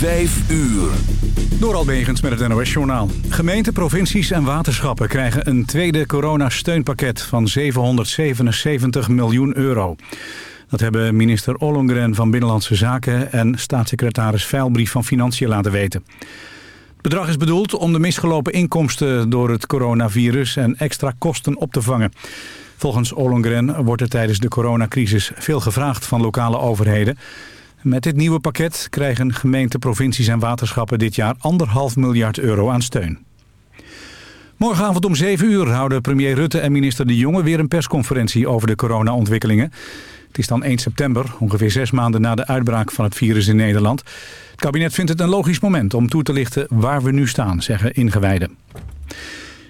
Vijf uur. Door Albegens met het NOS-journaal. Gemeenten, provincies en waterschappen krijgen een tweede coronasteunpakket van 777 miljoen euro. Dat hebben minister Ollongren van Binnenlandse Zaken en staatssecretaris Veilbrief van Financiën laten weten. Het bedrag is bedoeld om de misgelopen inkomsten door het coronavirus en extra kosten op te vangen. Volgens Ollongren wordt er tijdens de coronacrisis veel gevraagd van lokale overheden... Met dit nieuwe pakket krijgen gemeenten, provincies en waterschappen dit jaar anderhalf miljard euro aan steun. Morgenavond om 7 uur houden premier Rutte en minister De Jonge weer een persconferentie over de corona-ontwikkelingen. Het is dan 1 september, ongeveer zes maanden na de uitbraak van het virus in Nederland. Het kabinet vindt het een logisch moment om toe te lichten waar we nu staan, zeggen ingewijden.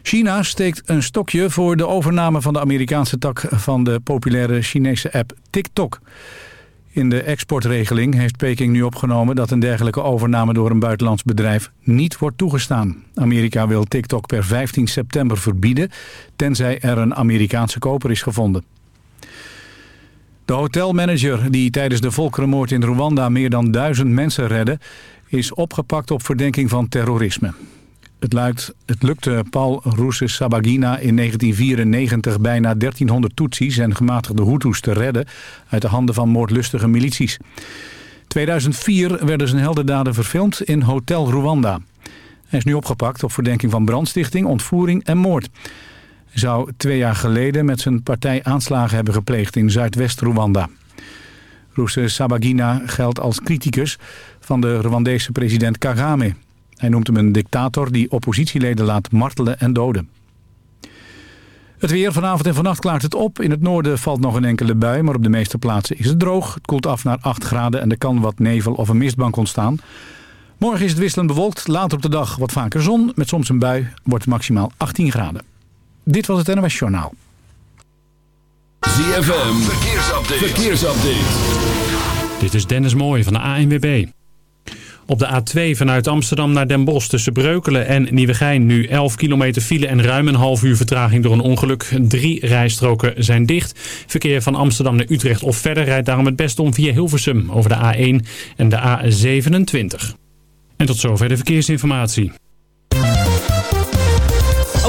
China steekt een stokje voor de overname van de Amerikaanse tak van de populaire Chinese app TikTok. In de exportregeling heeft Peking nu opgenomen dat een dergelijke overname door een buitenlands bedrijf niet wordt toegestaan. Amerika wil TikTok per 15 september verbieden, tenzij er een Amerikaanse koper is gevonden. De hotelmanager die tijdens de volkerenmoord in Rwanda meer dan duizend mensen redde, is opgepakt op verdenking van terrorisme. Het, het lukte Paul Rousse Sabagina in 1994 bijna 1300 Tutsis en gematigde Hutus te redden uit de handen van moordlustige milities. 2004 werden zijn heldendaden verfilmd in Hotel Rwanda. Hij is nu opgepakt op verdenking van brandstichting, ontvoering en moord. Hij zou twee jaar geleden met zijn partij aanslagen hebben gepleegd in Zuidwest-Rwanda. Rousse Sabagina geldt als criticus van de Rwandese president Kagame. Hij noemt hem een dictator die oppositieleden laat martelen en doden. Het weer vanavond en vannacht klaart het op. In het noorden valt nog een enkele bui, maar op de meeste plaatsen is het droog. Het koelt af naar 8 graden en er kan wat nevel of een mistbank ontstaan. Morgen is het wisselend bewolkt, later op de dag wat vaker zon... met soms een bui, wordt maximaal 18 graden. Dit was het NOS Journaal. ZFM, verkeersupdate. verkeersupdate. Dit is Dennis Mooij van de ANWB. Op de A2 vanuit Amsterdam naar Den Bosch tussen Breukelen en Nieuwegein nu 11 kilometer file en ruim een half uur vertraging door een ongeluk. Drie rijstroken zijn dicht. Verkeer van Amsterdam naar Utrecht of verder rijdt daarom het best om via Hilversum over de A1 en de A27. En tot zover de verkeersinformatie.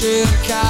cercare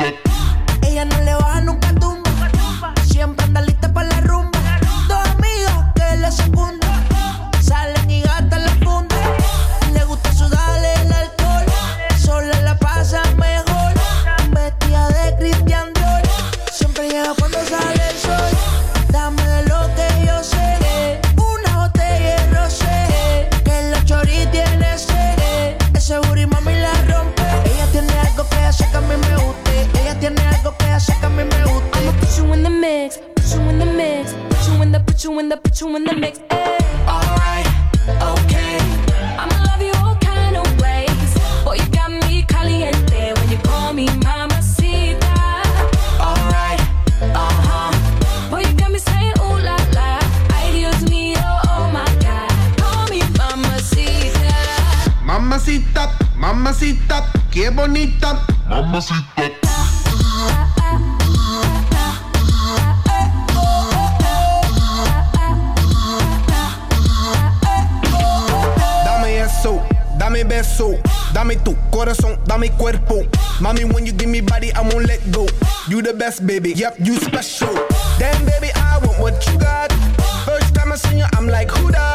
you give me body, I won't let go. You the best, baby. Yep, you special. Damn, baby, I want what you got. First time I seen you, I'm like, who that?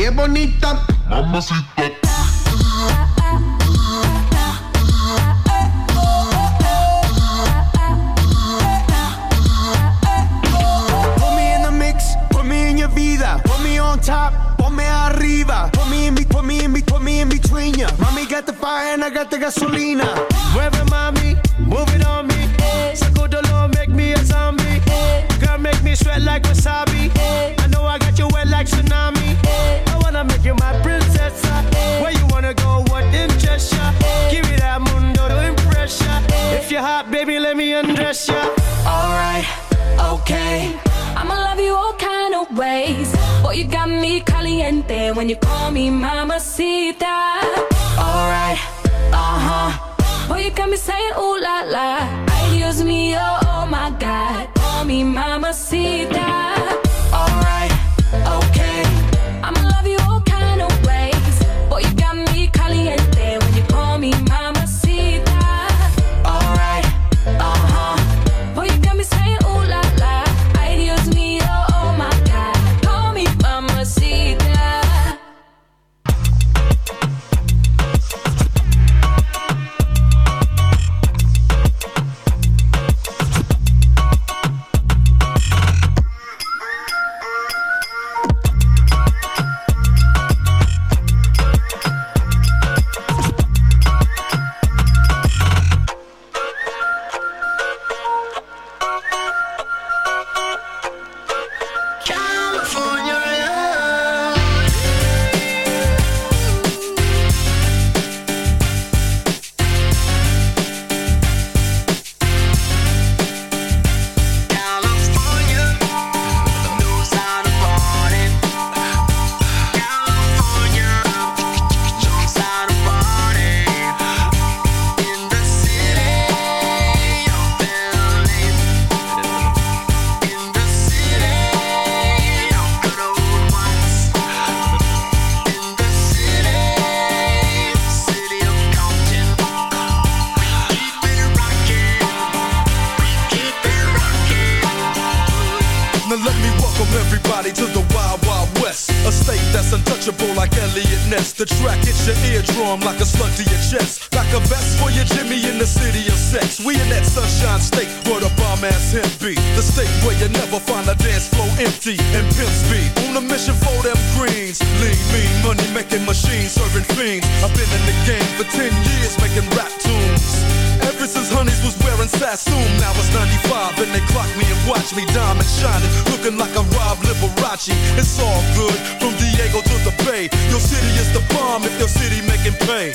qué bonita. Mamacita. Put me in mix, put in your vida, put me on top. me arriba, put me in, put me in, put me in between ya. Mommy got the fire and I got the gasolina. I was 95 and they clocked me and watched me diamond shining, looking like I Rob Liberace. It's all good from Diego to the Bay. Your city is the bomb if your city making pay.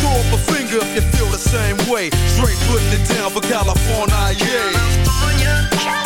Throw up a finger if you feel the same way. Straight putting it down for California, yeah. California.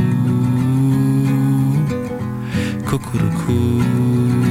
Cuckoo.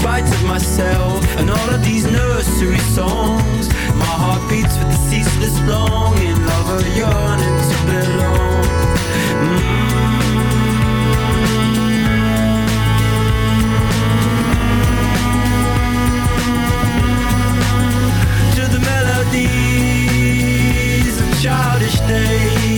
spite of myself And all of these nursery songs My heart beats with a ceaseless longing Love a yearning to belong mm. To the melodies of childish days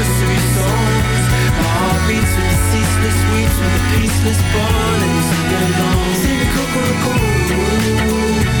With the peaceless born and sing along. Sing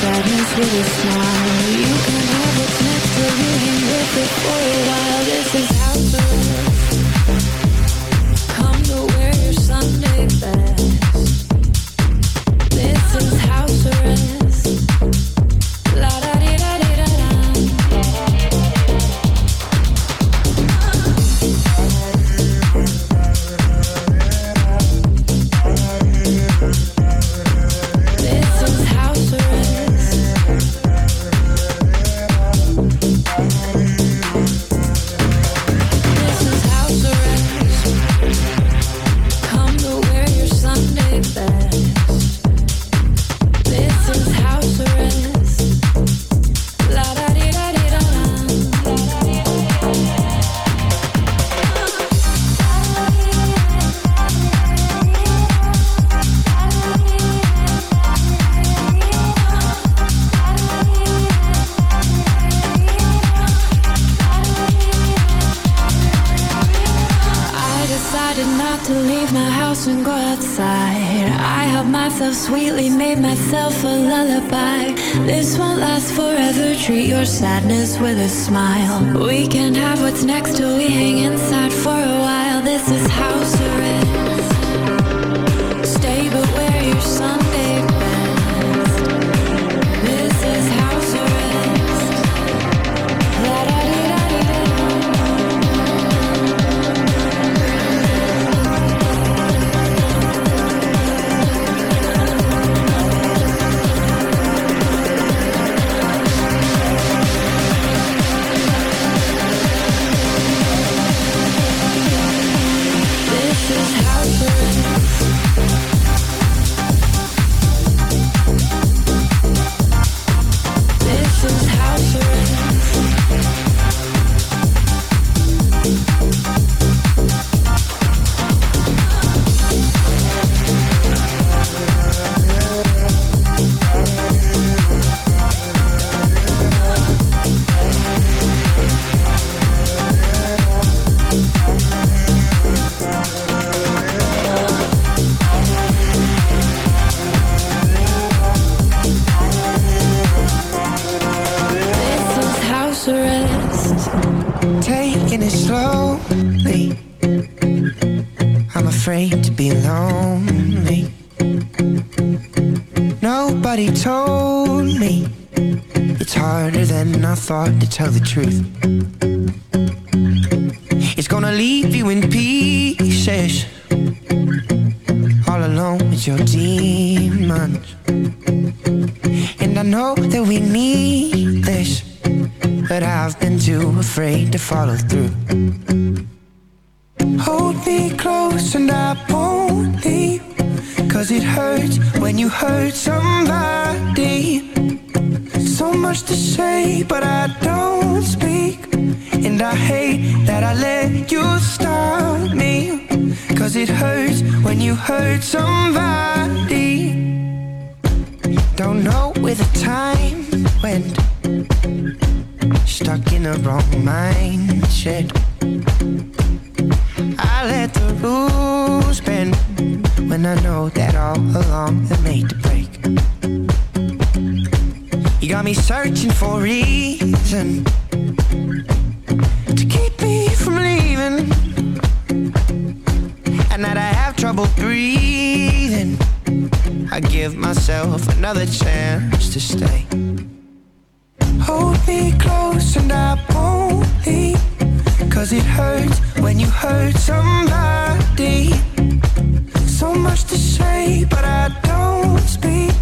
sadness with a smile. You can have what's next to you and live it for a while. This is. hard to tell the truth give myself another chance to stay. Hold me close and I won't leave. Cause it hurts when you hurt somebody. So much to say, but I don't speak.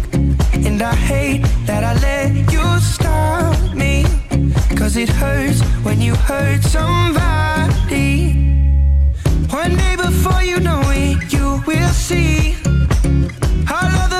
And I hate that I let you stop me. Cause it hurts when you hurt somebody. One day before you know it, you will see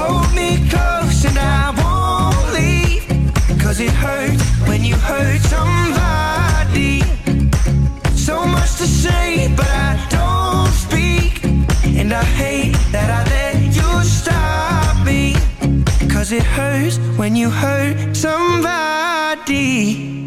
Hold me close and I won't it hurts when you hurt somebody. So much to say, but I don't speak. And I hate that I let you stop Cause it hurts when you hurt somebody.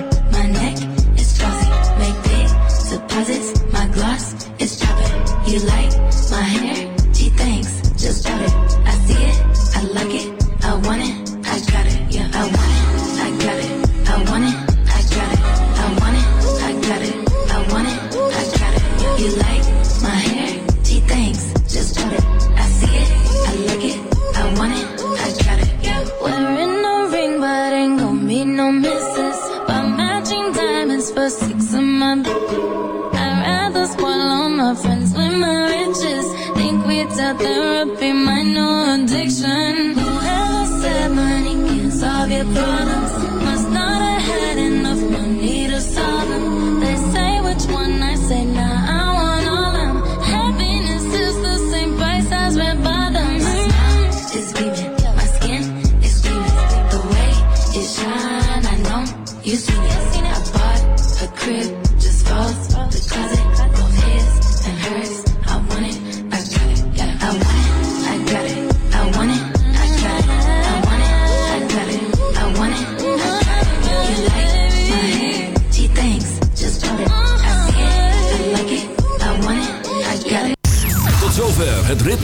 deposits, my gloss is dropping. You like